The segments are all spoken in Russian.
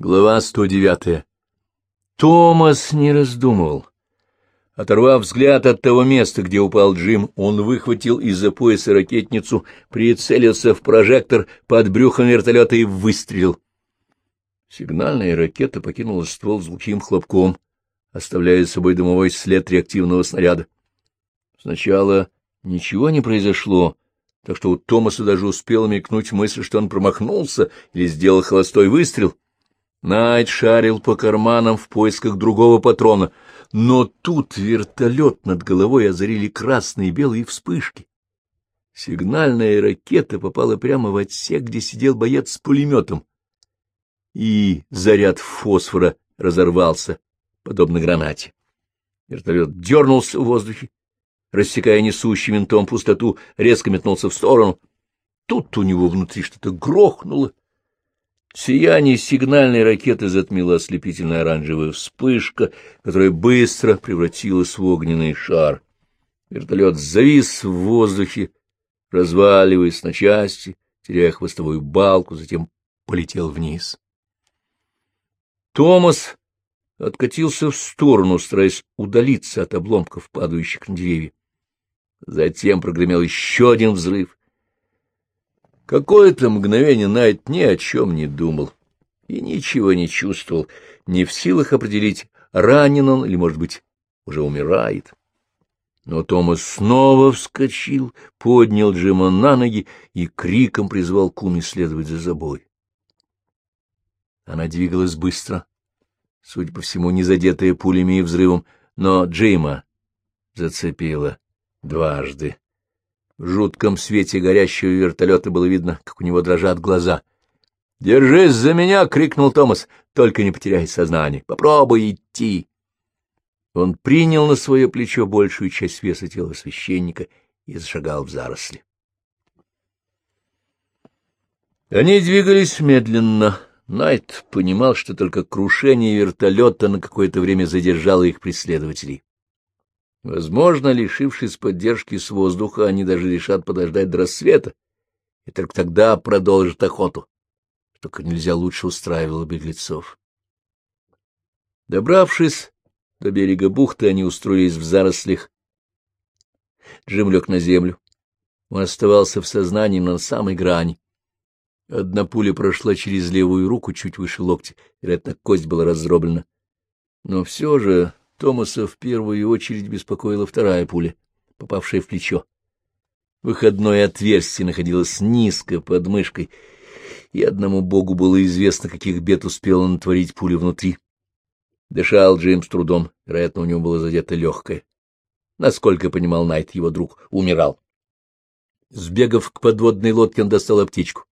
Глава 109. Томас не раздумывал. Оторвав взгляд от того места, где упал Джим, он выхватил из-за пояса ракетницу, прицелился в прожектор под брюхом вертолета и выстрелил. Сигнальная ракета покинула ствол с глухим хлопком, оставляя за собой дымовой след реактивного снаряда. Сначала ничего не произошло, так что у Томаса даже успела мелькнуть мысль, что он промахнулся или сделал холостой выстрел — Найт шарил по карманам в поисках другого патрона, но тут вертолет над головой озарили красные и белые вспышки. Сигнальная ракета попала прямо в отсек, где сидел боец с пулеметом, и заряд фосфора разорвался, подобно гранате. Вертолет дернулся в воздухе, рассекая несущий винтом пустоту, резко метнулся в сторону. Тут у него внутри что-то грохнуло, Сияние сигнальной ракеты затмила ослепительная оранжевая вспышка, которая быстро превратилась в огненный шар. Вертолет завис в воздухе, разваливаясь на части, теряя хвостовую балку, затем полетел вниз. Томас откатился в сторону, стараясь удалиться от обломков, падающих на деревья. Затем прогремел еще один взрыв. Какое-то мгновение Найт ни о чем не думал и ничего не чувствовал, не в силах определить, ранен он или, может быть, уже умирает. Но Томас снова вскочил, поднял Джима на ноги и криком призвал Куми следовать за собой. Она двигалась быстро, судя по всему, не задетая пулями и взрывом, но Джима зацепила дважды. В жутком свете горящего вертолета было видно, как у него дрожат глаза. «Держись за меня!» — крикнул Томас. «Только не потеряй сознание. Попробуй идти!» Он принял на свое плечо большую часть веса тела священника и зашагал в заросли. Они двигались медленно. Найт понимал, что только крушение вертолета на какое-то время задержало их преследователей. Возможно, лишившись поддержки с воздуха, они даже решат подождать до рассвета, и только тогда продолжат охоту. Только нельзя лучше устраивало беглецов. Добравшись до берега бухты, они устроились в зарослях. Джим лег на землю. Он оставался в сознании на самой грани. Одна пуля прошла через левую руку чуть выше локтя, вероятно, кость была раздроблена. Но все же Томаса в первую очередь беспокоила вторая пуля, попавшая в плечо. Выходное отверстие находилось низко под мышкой, и одному богу было известно, каких бед успела натворить пуля внутри. Дышал Джеймс с трудом, вероятно, у него было задето легкое. Насколько понимал Найт, его друг умирал. Сбегав к подводной лодке, он достал аптечку.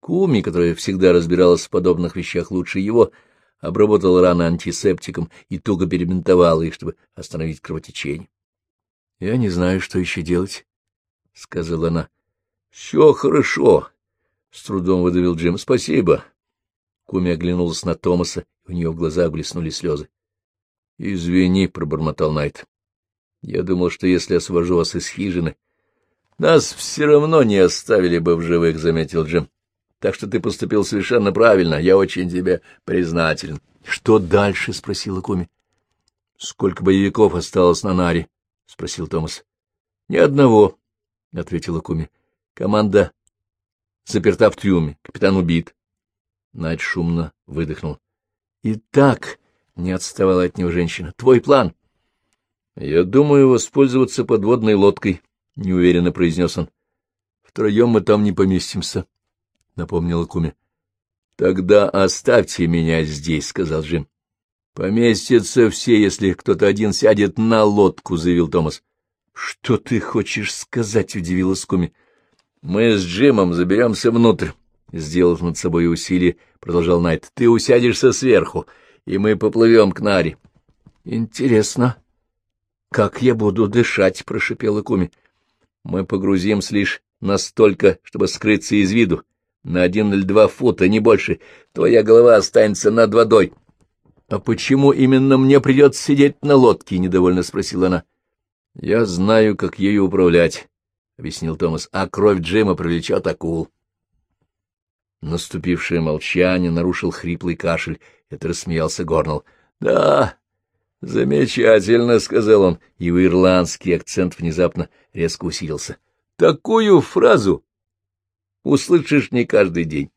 Куми, которая всегда разбиралась в подобных вещах лучше его, — обработал раны антисептиком и туго перебинтовал их, чтобы остановить кровотечение. — Я не знаю, что еще делать, — сказала она. — Все хорошо, — с трудом выдавил Джим. — Спасибо. Куми оглянулась на Томаса, и у нее в глазах блеснули слезы. — Извини, — пробормотал Найт. — Я думал, что если освобожу вас из хижины... — Нас все равно не оставили бы в живых, — заметил Джим. Так что ты поступил совершенно правильно. Я очень тебе признателен. — Что дальше? — спросила Куми. — Сколько боевиков осталось на Наре? — спросил Томас. — Ни одного, — ответила Куми. — Команда заперта в трюме. Капитан убит. Найт шумно выдохнул. — Итак, — не отставала от него женщина, — твой план? — Я думаю воспользоваться подводной лодкой, — неуверенно произнес он. — Втроем мы там не поместимся. — напомнила Куми. — Тогда оставьте меня здесь, — сказал Джим. — Поместятся все, если кто-то один сядет на лодку, — заявил Томас. — Что ты хочешь сказать? — удивилась Куми. — Мы с Джимом заберемся внутрь, — сделав над собой усилие, продолжал Найт. — Ты усядешься сверху, и мы поплывем к Наре. — Интересно. — Как я буду дышать? — прошипела Куми. — Мы погрузимся лишь настолько, чтобы скрыться из виду на один или два фута, не больше, твоя голова останется над водой. — А почему именно мне придется сидеть на лодке? — недовольно спросила она. — Я знаю, как ею управлять, — объяснил Томас, — а кровь Джима привлечет акул. Наступившее молчание нарушил хриплый кашель. Это рассмеялся Горнелл. — Да, замечательно, — сказал он, и его ирландский акцент внезапно резко усилился. — Такую фразу услышишь не каждый день.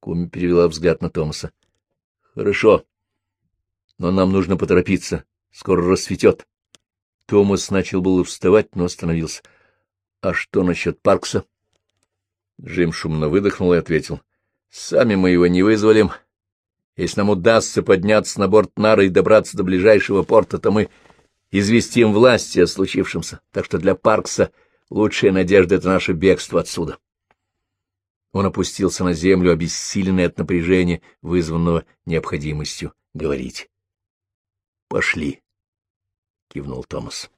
Куми перевела взгляд на Томаса. — Хорошо, но нам нужно поторопиться. Скоро рассветет. Томас начал было вставать, но остановился. — А что насчет Паркса? Джим шумно выдохнул и ответил. — Сами мы его не вызволим. Если нам удастся подняться на борт нары и добраться до ближайшего порта, то мы известим власти о случившемся. Так что для Паркса лучшая надежда — это наше бегство отсюда. Он опустился на землю, обессиленный от напряжения, вызванного необходимостью говорить. — Пошли, — кивнул Томас.